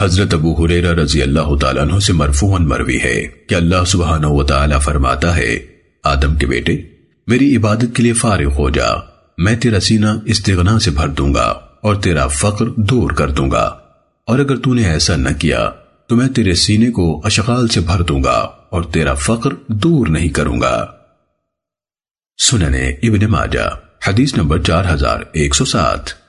حضرت ابو حریرہ رضی اللہ تعالیٰ عنہ سے مرفوعاً مروی ہے کہ اللہ سبحانہ وتعالی فرماتا ہے، آدم کے بیٹے، میری عبادت کے لیے فارغ ہو جا، میں تیرا سینہ استغنا سے بھر دوں گا اور تیرا فقر دور کر دوں گا۔ اور اگر تو نے ایسا نہ کیا، تو میں تیرے سینے کو اشغال سے بھر دوں گا اور تیرا فقر دور نہیں کروں گا۔ سننے ابن ماجہ، حدیث نمبر چار ہزار ایک سو سات۔